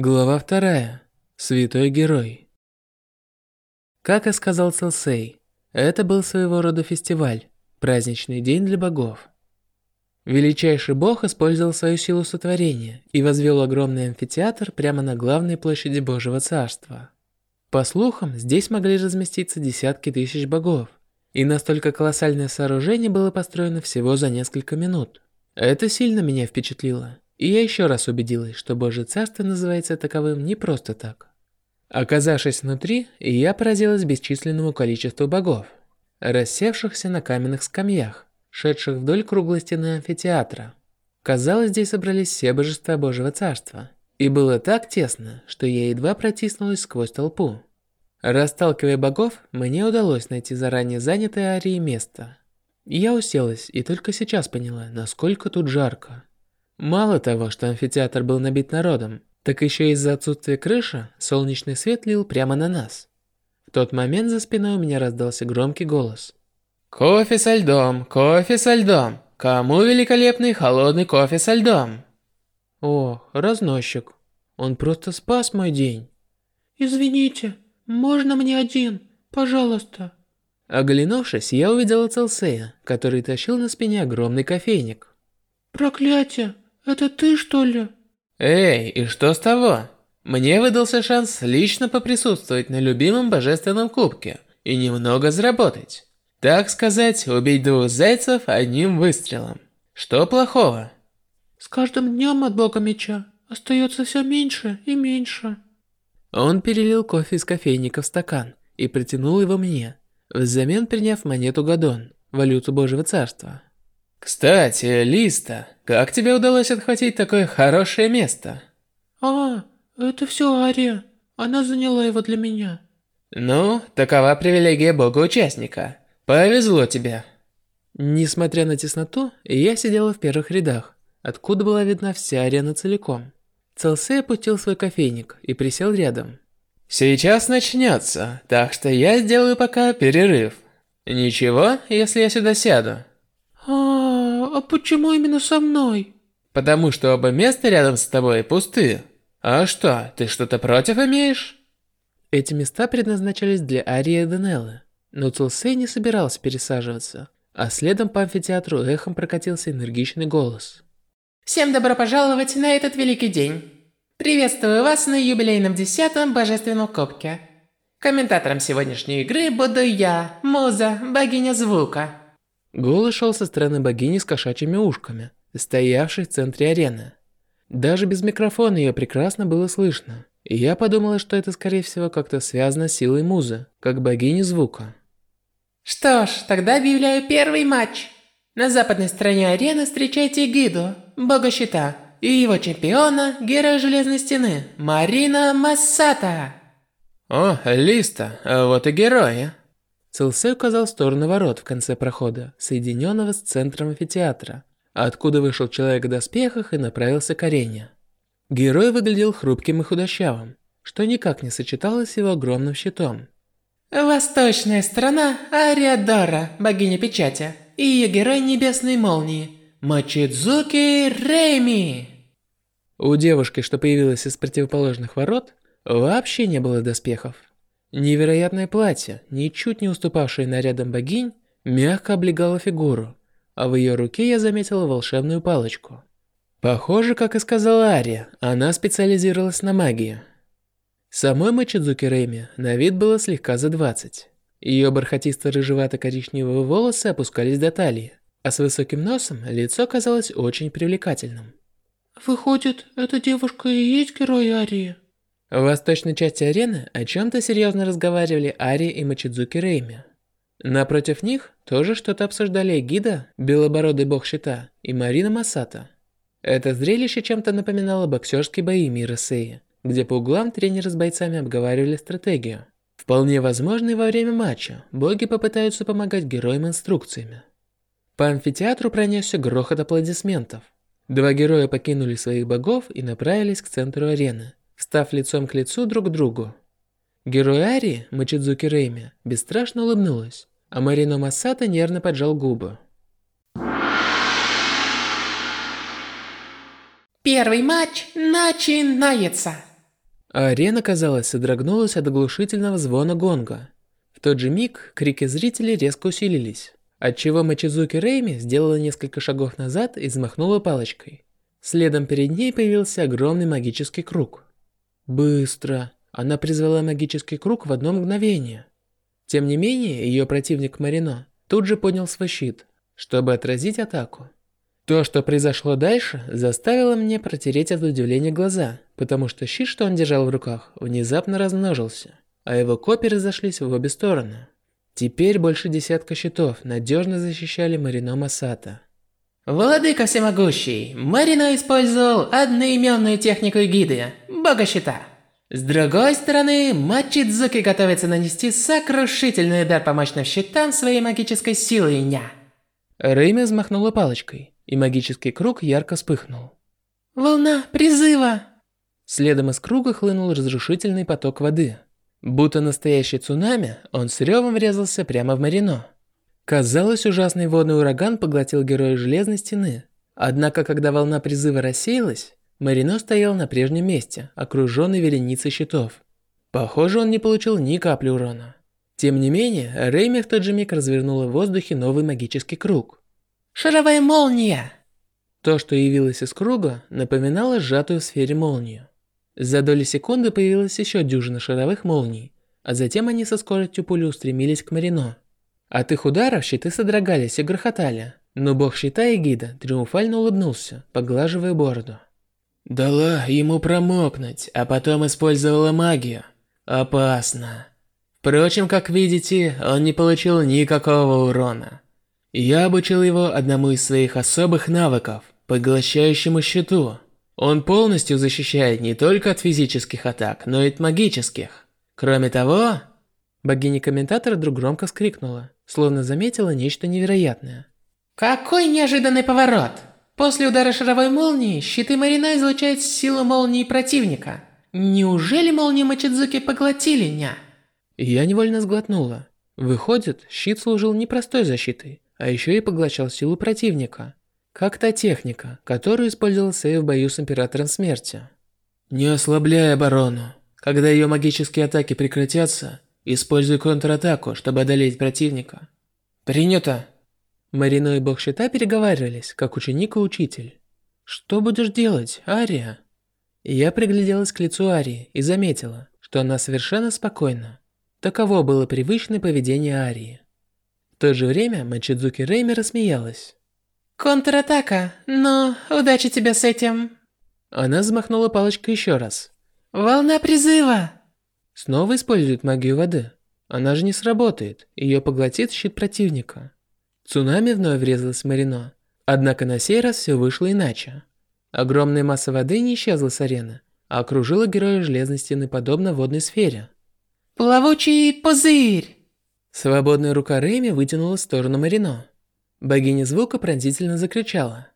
Глава вторая. Святой герой. Как и сказал Селсей, это был своего рода фестиваль, праздничный день для богов. Величайший бог использовал свою силу сотворения и возвел огромный амфитеатр прямо на главной площади Божьего Царства. По слухам, здесь могли разместиться десятки тысяч богов, и настолько колоссальное сооружение было построено всего за несколько минут. Это сильно меня впечатлило. И я еще раз убедилась, что Божье Царство называется таковым не просто так. Оказавшись внутри, я поразилась бесчисленному количеству богов, рассевшихся на каменных скамьях, шедших вдоль круглой стены амфитеатра. Казалось, здесь собрались все божества Божьего Царства. И было так тесно, что я едва протиснулась сквозь толпу. Расталкивая богов, мне удалось найти заранее занятое Арии место. Я уселась и только сейчас поняла, насколько тут жарко. Мало того, что амфитеатр был набит народом, так еще из-за отсутствия крыши солнечный свет лил прямо на нас. В тот момент за спиной у меня раздался громкий голос. «Кофе со льдом, кофе со льдом! Кому великолепный холодный кофе со льдом?» О, разносчик. Он просто спас мой день. «Извините, можно мне один? Пожалуйста». Оглянувшись, я увидела Целсея, который тащил на спине огромный кофейник. «Проклятие! Это ты, что ли? Эй, и что с того? Мне выдался шанс лично поприсутствовать на любимом божественном кубке и немного заработать. Так сказать, убить двух зайцев одним выстрелом. Что плохого? С каждым днем от бога меча остается все меньше и меньше. Он перелил кофе из кофейника в стакан и протянул его мне, взамен приняв монету Гадон, валюту Божьего Царства. Кстати, Листа, как тебе удалось отхватить такое хорошее место? А, это все Ария. Она заняла его для меня. Ну, такова привилегия бога-участника. Повезло тебе. Несмотря на тесноту, я сидела в первых рядах, откуда была видна вся арена целиком. Целсей опустил свой кофейник и присел рядом. Сейчас начнется, так что я сделаю пока перерыв. Ничего, если я сюда сяду? А, почему именно со мной? Потому что оба места рядом с тобой пусты. А что, ты что-то против имеешь? Эти места предназначались для Арии и Денеллы, но Цулсей не собирался пересаживаться, а следом по амфитеатру эхом прокатился энергичный голос. Всем добро пожаловать на этот великий день. Приветствую вас на юбилейном десятом божественном кубке. Комментатором сегодняшней игры буду я, Муза, богиня звука. Голос шел со стороны богини с кошачьими ушками, стоявшей в центре арены. Даже без микрофона ее прекрасно было слышно. И я подумала, что это скорее всего как-то связано с силой музы, как богини звука. Что ж, тогда объявляю первый матч. На западной стороне арены встречайте Гиду, бога щита, и его чемпиона, героя Железной Стены, Марина Массата. О, Листа, а вот и герои. Целсей указал в сторону ворот в конце прохода, соединенного с центром амфитеатра, откуда вышел человек в доспехах и направился к арене. Герой выглядел хрупким и худощавым, что никак не сочеталось с его огромным щитом. Восточная сторона Ариадора, богиня печати, и ее герой Небесной Молнии, Мачидзуки Рейми. У девушки, что появилась из противоположных ворот, вообще не было доспехов. Невероятное платье, ничуть не уступавшее нарядам богинь, мягко облегало фигуру, а в ее руке я заметила волшебную палочку. Похоже, как и сказала Ария, она специализировалась на магии. Самой Мачидзуки Рэми на вид было слегка за 20. Ее бархатисто-рыжевато-коричневые волосы опускались до талии, а с высоким носом лицо казалось очень привлекательным. Выходит, эта девушка и есть герой Арии? В восточной части арены о чем-то серьезно разговаривали Ари и Мачидзуки Рейми. Напротив них тоже что-то обсуждали Гида, белобородый бог щита, и Марина Масата. Это зрелище чем-то напоминало боксерские бои мира Сеи, где по углам тренеры с бойцами обговаривали стратегию. Вполне возможно, и во время матча боги попытаются помогать героям инструкциями. По амфитеатру пронесся грохот аплодисментов. Два героя покинули своих богов и направились к центру арены, встав лицом к лицу друг к другу. Герой Ари, Мачидзуки Рейми, бесстрашно улыбнулась, а Марино Масата нервно поджал губы. Первый матч начинается. Арена, казалось, содрогнулась от оглушительного звона гонга. В тот же миг крики зрителей резко усилились, отчего Мачизуки Рейми сделала несколько шагов назад и взмахнула палочкой. Следом перед ней появился огромный магический круг. Быстро. Она призвала магический круг в одно мгновение. Тем не менее, ее противник Марино тут же поднял свой щит, чтобы отразить атаку. То, что произошло дальше, заставило мне протереть от удивления глаза, потому что щит, что он держал в руках, внезапно размножился, а его копии разошлись в обе стороны. Теперь больше десятка щитов надежно защищали Марино Масата. Владыка всемогущий, Марино использовал одноименную технику гиды, бога щита. С другой стороны, Мачидзуки готовится нанести сокрушительный удар по мощным щитам своей магической силой ня. Рэйми взмахнула палочкой, и магический круг ярко вспыхнул. Волна призыва! Следом из круга хлынул разрушительный поток воды. Будто настоящий цунами, он с ревом врезался прямо в Марино. Казалось, ужасный водный ураган поглотил героя Железной Стены. Однако, когда волна призыва рассеялась, Марино стоял на прежнем месте, окруженный вереницей щитов. Похоже, он не получил ни капли урона. Тем не менее, Рейми в тот же миг развернула в воздухе новый магический круг. Шаровая молния! То, что явилось из круга, напоминало сжатую в сфере молнию. За доли секунды появилась еще дюжина шаровых молний, а затем они со скоростью пули устремились к Марино. От их ударов щиты содрогались и грохотали, но бог щита и гида триумфально улыбнулся, поглаживая бороду. Дала ему промокнуть, а потом использовала магию. Опасно. Впрочем, как видите, он не получил никакого урона. Я обучил его одному из своих особых навыков, поглощающему щиту. Он полностью защищает не только от физических атак, но и от магических. Кроме того... Богиня-комментатор вдруг громко вскрикнула, словно заметила нечто невероятное. Какой неожиданный поворот! После удара шаровой молнии, щиты Марина излучают силу молнии противника. Неужели молнии Мачидзуки поглотили ня? Я невольно сглотнула. Выходит, щит служил не простой защитой, а еще и поглощал силу противника. Как та техника, которую использовал Сэй в бою с Императором Смерти. Не ослабляй оборону. Когда ее магические атаки прекратятся, используй контратаку, чтобы одолеть противника. Принято. Марино и Бог Щита переговаривались, как ученик и учитель. Что будешь делать, Ария? Я пригляделась к лицу Арии и заметила, что она совершенно спокойна. Таково было привычное поведение Арии. В то же время Мачидзуки Рейми рассмеялась. Контратака, но удачи тебе с этим. Она взмахнула палочкой еще раз. Волна призыва. Снова использует магию воды. Она же не сработает, ее поглотит щит противника. Цунами вновь врезалась в Марино. Однако на сей раз все вышло иначе. Огромная масса воды не исчезла с арены, а окружила героя Железной Стены подобно водной сфере. Плавучий пузырь! Свободная рука Рэми вытянула в сторону Марино. Богиня звука пронзительно закричала.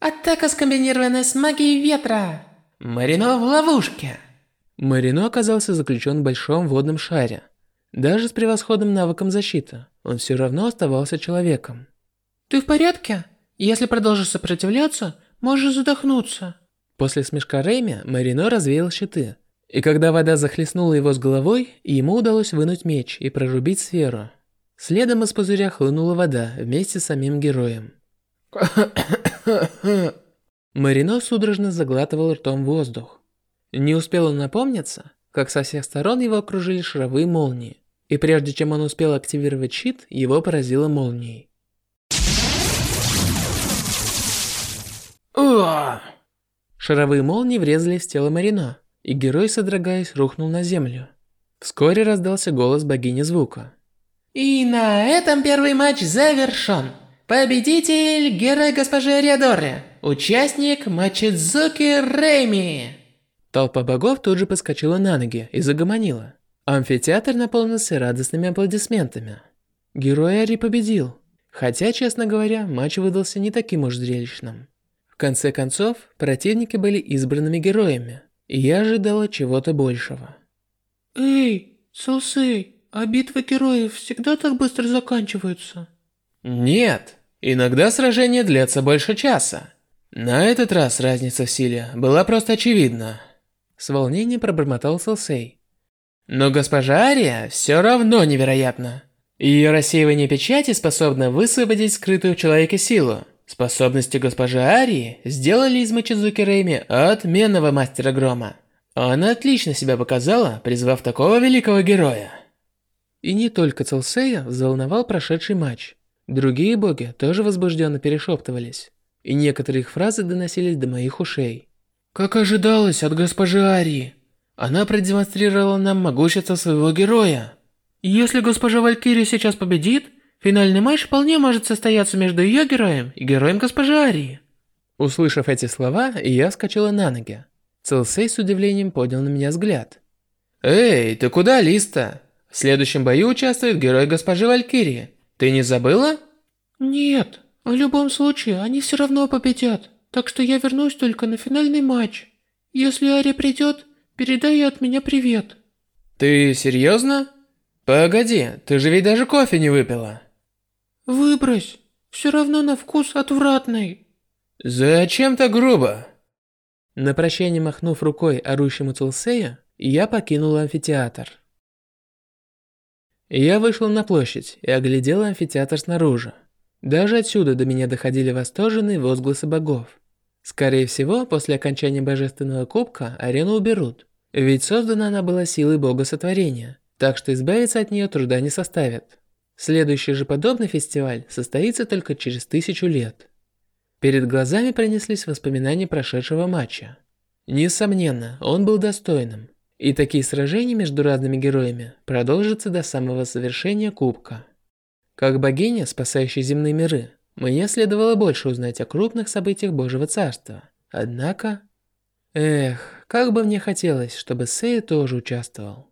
Атака скомбинированная с магией ветра! Марино в ловушке! Марино оказался заключен в большом водном шаре. Даже с превосходным навыком защиты, он все равно оставался человеком. «Ты в порядке? Если продолжишь сопротивляться, можешь задохнуться». После смешка Рэйми Марино развеял щиты. И когда вода захлестнула его с головой, ему удалось вынуть меч и прорубить сферу. Следом из пузыря хлынула вода вместе с самим героем. Марино судорожно заглатывал ртом воздух. Не успел он напомниться, как со всех сторон его окружили шаровые молнии, и прежде чем он успел активировать щит, его поразило молнией. Шаровые молнии врезались в тело Марино, и герой, содрогаясь, рухнул на землю. Вскоре раздался голос богини звука. И на этом первый матч завершен. Победитель – герой госпожи Ариадоры, участник Мачидзуки Рейми. Толпа богов тут же подскочила на ноги и загомонила. Амфитеатр наполнился радостными аплодисментами. Герой Ари победил. Хотя, честно говоря, матч выдался не таким уж зрелищным. В конце концов, противники были избранными героями, и я ожидала чего-то большего. Эй, Сусей, а битвы героев всегда так быстро заканчиваются? Нет, иногда сражения длятся больше часа. На этот раз разница в силе была просто очевидна. С волнением пробормотал Селсей. Но госпожа Ария все равно невероятна. Ее рассеивание печати способно высвободить скрытую в человеке силу. Способности госпожи Арии сделали из Мачизуки Рейми отменного мастера грома. Она отлично себя показала, призвав такого великого героя. И не только Целсея взволновал прошедший матч. Другие боги тоже возбужденно перешептывались. И некоторые их фразы доносились до моих ушей. Как ожидалось от госпожи Арии, она продемонстрировала нам могущество своего героя. Если госпожа Валькирия сейчас победит, финальный матч вполне может состояться между ее героем и героем госпожи Арии. Услышав эти слова, я вскочила на ноги. Целсей с удивлением поднял на меня взгляд. «Эй, ты куда, Листа? В следующем бою участвует герой госпожи Валькирии. Ты не забыла?» Нет, в любом случае, они все равно победят. Так что я вернусь только на финальный матч. Если Ари придет, передай ей от меня привет. Ты серьезно? Погоди, ты же ведь даже кофе не выпила. Выбрось. Все равно на вкус отвратный. Зачем так грубо? На прощание махнув рукой орущему Целсея, я покинул амфитеатр. Я вышел на площадь и оглядел амфитеатр снаружи. Даже отсюда до меня доходили восторженные возгласы богов. Скорее всего, после окончания Божественного Кубка арену уберут, ведь создана она была силой бога сотворения, так что избавиться от нее труда не составит. Следующий же подобный фестиваль состоится только через тысячу лет. Перед глазами пронеслись воспоминания прошедшего матча. Несомненно, он был достойным, и такие сражения между разными героями продолжатся до самого завершения Кубка. Как богиня, спасающая земные миры, мне следовало больше узнать о крупных событиях Божьего Царства. Однако... Эх, как бы мне хотелось, чтобы Сэй тоже участвовал.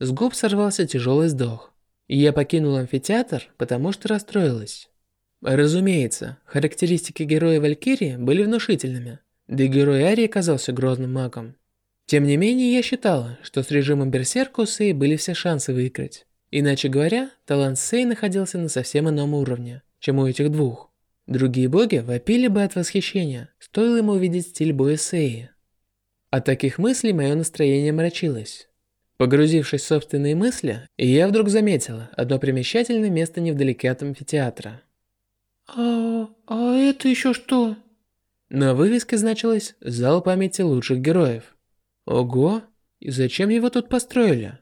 С губ сорвался тяжелый вздох. Я покинул амфитеатр, потому что расстроилась. Разумеется, характеристики героя Валькирии были внушительными, да и герой Арии оказался грозным магом. Тем не менее, я считала, что с режимом Берсерка у Сэй были все шансы выиграть. Иначе говоря, талант Сэй находился на совсем ином уровне, чем у этих двух. Другие боги вопили бы от восхищения, стоило ему увидеть стиль боя Сэй. От таких мыслей мое настроение мрачилось. Погрузившись в собственные мысли, я вдруг заметила одно примечательное место невдалеке от амфитеатра. А, а это еще что? На вывеске значилось «Зал памяти лучших героев». Ого, и зачем его тут построили?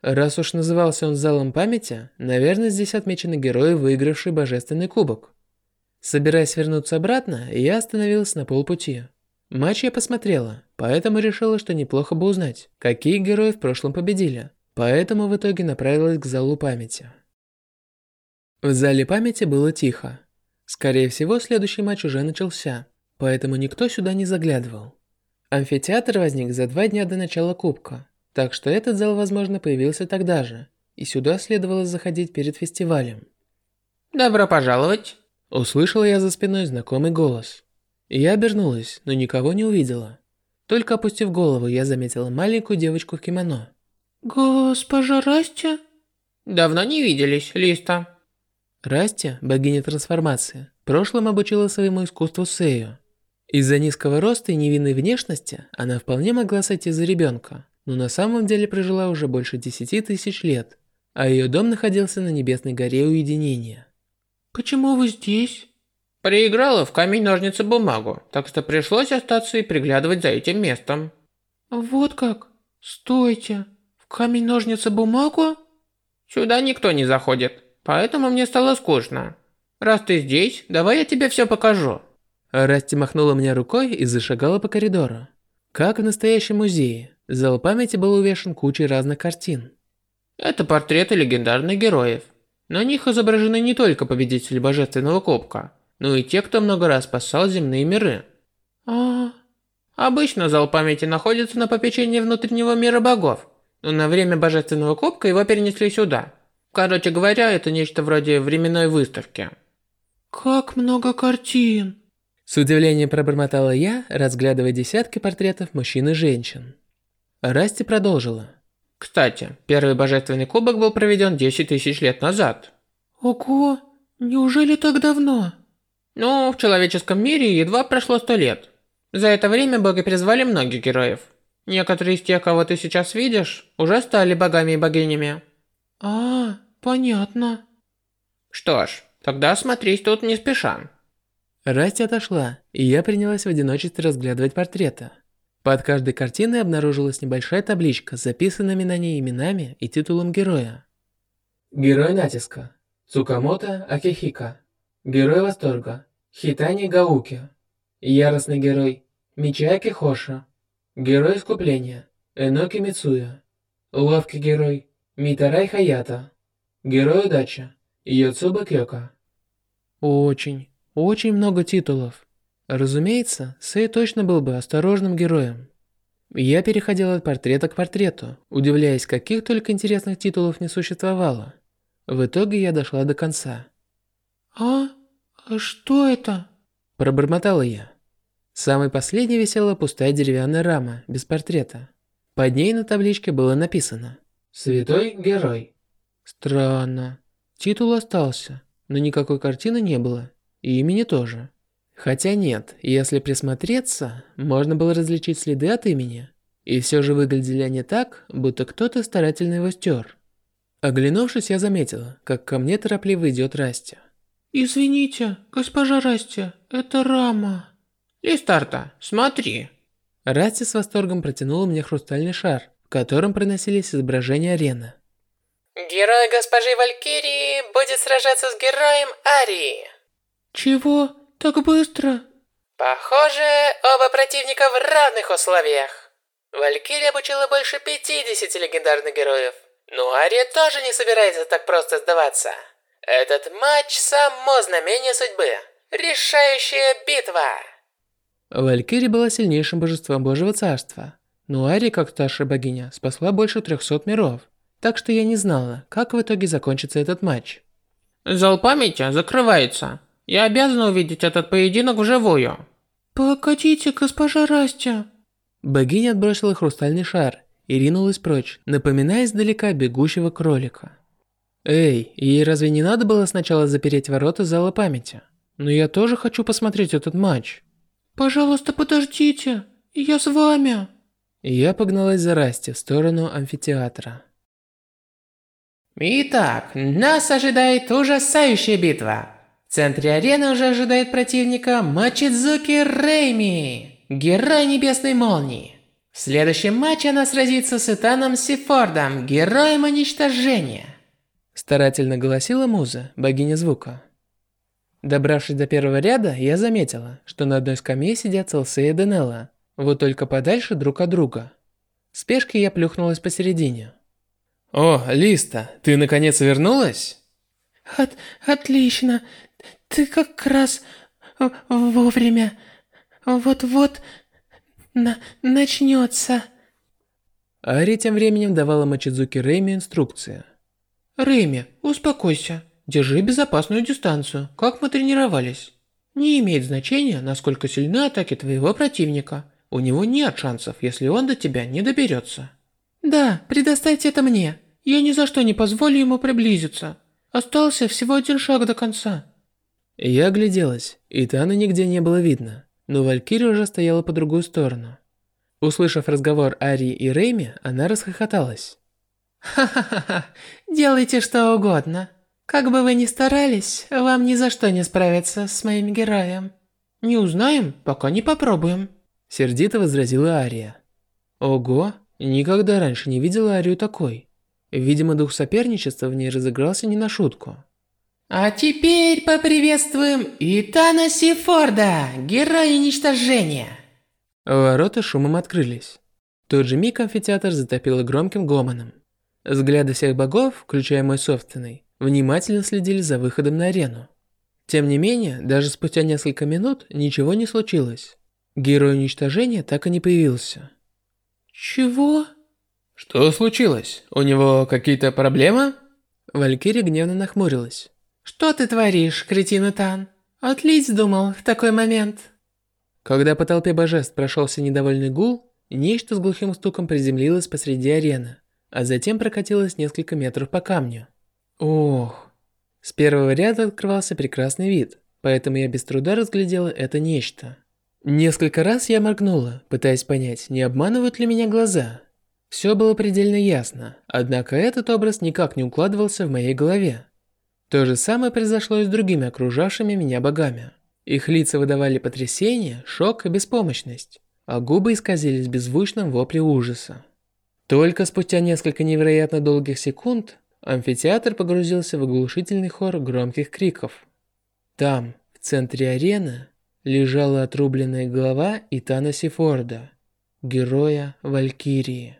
Раз уж назывался он залом памяти, наверное, здесь отмечены герои, выигравшие божественный кубок. Собираясь вернуться обратно, я остановился на полпути. Матч я посмотрела, поэтому решила, что неплохо бы узнать, какие герои в прошлом победили. Поэтому в итоге направилась к залу памяти. В зале памяти было тихо. Скорее всего, следующий матч уже начался, поэтому никто сюда не заглядывал. Амфитеатр возник за два дня до начала кубка, так что этот зал, возможно, появился тогда же, и сюда следовало заходить перед фестивалем. «Добро пожаловать!» Услышала я за спиной знакомый голос. Я обернулась, но никого не увидела. Только опустив голову, я заметила маленькую девочку в кимоно. Госпожа Расти? Давно не виделись, Листа. Расти, богиня трансформации, в прошлом обучила своему искусству Сею. Из-за низкого роста и невинной внешности она вполне могла сойти за ребенка, но на самом деле прожила уже больше десяти тысяч лет, а ее дом находился на Небесной горе Уединения. «Почему вы здесь?» Проиграла в камень-ножницы-бумагу, так что пришлось остаться и приглядывать за этим местом. «Вот как? Стойте! В камень-ножницы-бумагу?» «Сюда никто не заходит, поэтому мне стало скучно. Раз ты здесь, давай я тебе все покажу». Расти махнула мне рукой и зашагала по коридору. Как в настоящем музее, Зал памяти был увешан кучей разных картин. Это портреты легендарных героев. На них изображены не только победители Божественного Кубка, но и те, кто много раз спасал земные миры. А, Обычно зал памяти находится на попечении внутреннего мира богов, но на время Божественного Кубка его перенесли сюда. Короче говоря, это нечто вроде временной выставки. как много картин. С удивлением пробормотала я, разглядывая десятки портретов мужчин и женщин. Расти продолжила. Кстати, первый Божественный Кубок был проведен 10 тысяч лет назад. Ого, неужели так давно? Ну, в человеческом мире едва прошло 100 лет. За это время боги призвали многих героев. Некоторые из тех, кого ты сейчас видишь, уже стали богами и богинями. А, понятно. Что ж, тогда смотреть тут не спеша. Расти отошла, и я принялась в одиночестве разглядывать портреты. Под каждой картиной обнаружилась небольшая табличка с записанными на ней именами и титулом героя. Герой натиска. Цукамото Акихика. Герой восторга. Хитани Гауки. Яростный герой. Мичаки Хоша. Герой искупления. Эноки Мицуя. Ловкий герой. Митарай Хаята. Герой удачи. Йоцуба Кёка. Очень, очень много титулов. Разумеется, Сэй точно был бы осторожным героем. Я переходил от портрета к портрету, удивляясь, каких только интересных титулов не существовало. В итоге я дошла до конца. «А? а что это?» Пробормотала я. Самой последней висела пустая деревянная рама, без портрета. Под ней на табличке было написано «Святой герой». Странно. Титул остался, но никакой картины не было, и имени тоже. Хотя нет, если присмотреться, можно было различить следы от имени. И все же выглядели они так, будто кто-то старательно его стер. Оглянувшись, я заметила, как ко мне торопливо идет Расти. «Извините, госпожа Расти, это рама». «Листарта, смотри». Расти с восторгом протянула мне хрустальный шар, в котором проносились изображения арены. Герой госпожи Валькирии будет сражаться с героем Арии. Чего? Так быстро? Похоже, оба противника в равных условиях. Валькирия обучила больше 50 легендарных героев. Но Ария тоже не собирается так просто сдаваться. Этот матч – само знамение судьбы. Решающая битва. Валькирия была сильнейшим божеством Божьего Царства. Но Ария, как старшая богиня, спасла больше 300 миров. Так что я не знала, как в итоге закончится этот матч. Зал памяти закрывается. Я обязана увидеть этот поединок вживую. Погодите, госпожа Растя. Богиня отбросила хрустальный шар и ринулась прочь, напоминая издалека бегущего кролика. Эй, ей разве не надо было сначала запереть ворота зала памяти? Но я тоже хочу посмотреть этот матч. Пожалуйста, подождите. Я с вами. я погналась за Расти в сторону амфитеатра. Итак, нас ожидает ужасающая битва. В центре арены уже ожидает противника Мачидзуки Рейми, герой Небесной Молнии. В следующем матче она сразится с Итаном Сифордом, героем уничтожения. Старательно голосила муза, богиня звука. Добравшись до первого ряда, я заметила, что на одной скамье сидят Целсей и Денелла, вот только подальше друг от друга. В спешке я плюхнулась посередине. «О, Листа, ты наконец вернулась?» От отлично. Ты как раз вовремя. Вот-вот на начнется. Ари тем временем давала Мачидзуки Рэйми инструкции. Рэйми, успокойся. Держи безопасную дистанцию, как мы тренировались. Не имеет значения, насколько сильны атаки твоего противника. У него нет шансов, если он до тебя не доберется. Да, предоставьте это мне. Я ни за что не позволю ему приблизиться. Остался всего один шаг до конца. Я огляделась, и Тана нигде не было видно, но Валькирия уже стояла по другую сторону. Услышав разговор Арии и Рейми, она расхохоталась. «Ха-ха-ха, делайте что угодно. Как бы вы ни старались, вам ни за что не справиться с моим героем. Не узнаем, пока не попробуем». Сердито возразила Ария. Ого, никогда раньше не видела Арию такой. Видимо, дух соперничества в ней разыгрался не на шутку. А теперь поприветствуем Итана Сифорда, героя уничтожения. Ворота шумом открылись. В тот же миг амфитеатр затопило громким гомоном. Взгляды всех богов, включая мой собственный, внимательно следили за выходом на арену. Тем не менее, даже спустя несколько минут ничего не случилось. Герой уничтожения так и не появился. Чего? Что случилось? У него какие-то проблемы? Валькирия гневно нахмурилась. Что ты творишь, кретин Тан? Отлить думал в такой момент. Когда по толпе божеств прошелся недовольный гул, нечто с глухим стуком приземлилось посреди арены, а затем прокатилось несколько метров по камню. Ох. С первого ряда открывался прекрасный вид, поэтому я без труда разглядела это нечто. Несколько раз я моргнула, пытаясь понять, не обманывают ли меня глаза. Все было предельно ясно, однако этот образ никак не укладывался в моей голове. То же самое произошло и с другими окружавшими меня богами. Их лица выдавали потрясение, шок и беспомощность, а губы исказились в беззвучном вопле ужаса. Только спустя несколько невероятно долгих секунд амфитеатр погрузился в оглушительный хор громких криков. Там, в центре арены, лежала отрубленная голова Итана Сифорда, героя Валькирии.